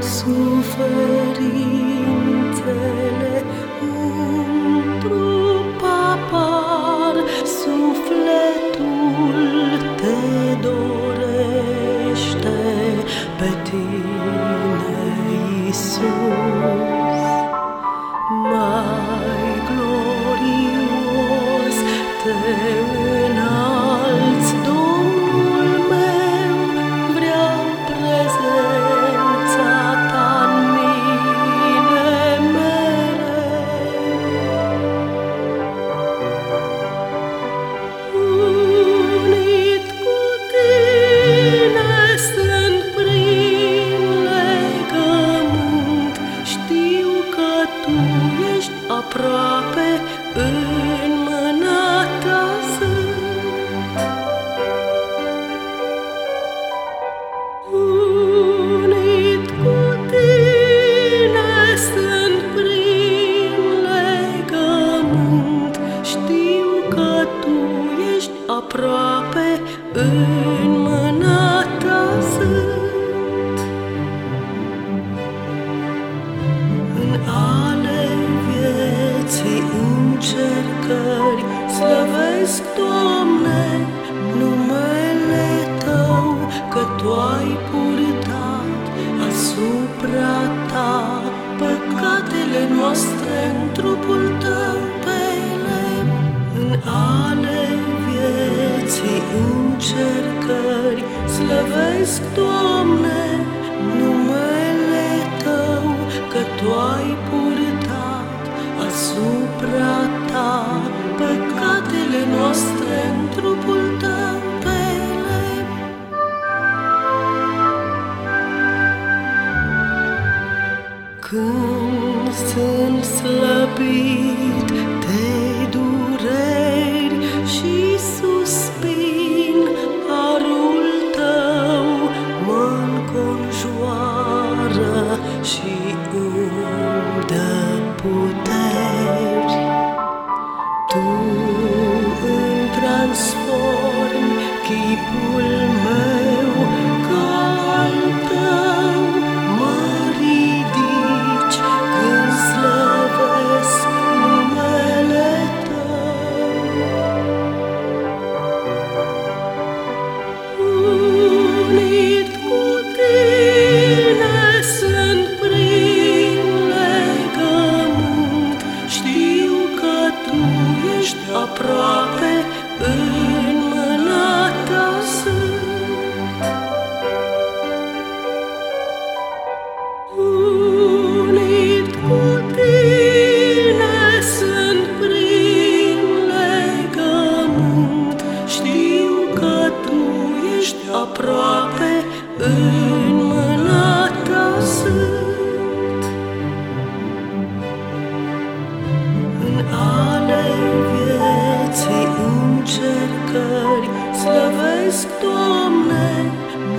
suferințele într-un papar, sufletul te dorește pe tine, Iisus. прав. Slăvesc, Doamne, numele Tău Că Tu ai purtat asupra Ta Păcatele noastre în trupul Tău pe lemn În ale vieții încercări. Slăvesc, Doamne, numele Tău Că Tu ai purtat asupra Ta Păcatele noastre în trupul Tău pe lemn Când sunt slăbit transporten, keep Ulm aproape în mâna ta sunt. În ale vieții încercări Slăvesc, Doamne,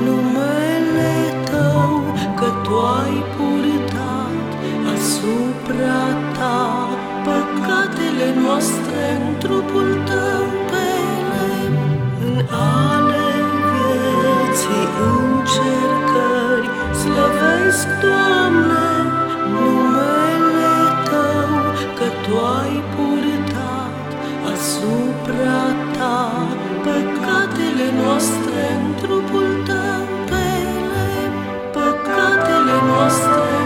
numele Tău Că Tu ai purtat asupra Ta Păcatele noastre Slăvesc, Doamne, numele Tău Că Tu ai purtat asupra Ta Păcatele noastre în trupul Tău pe lemn Păcatele noastre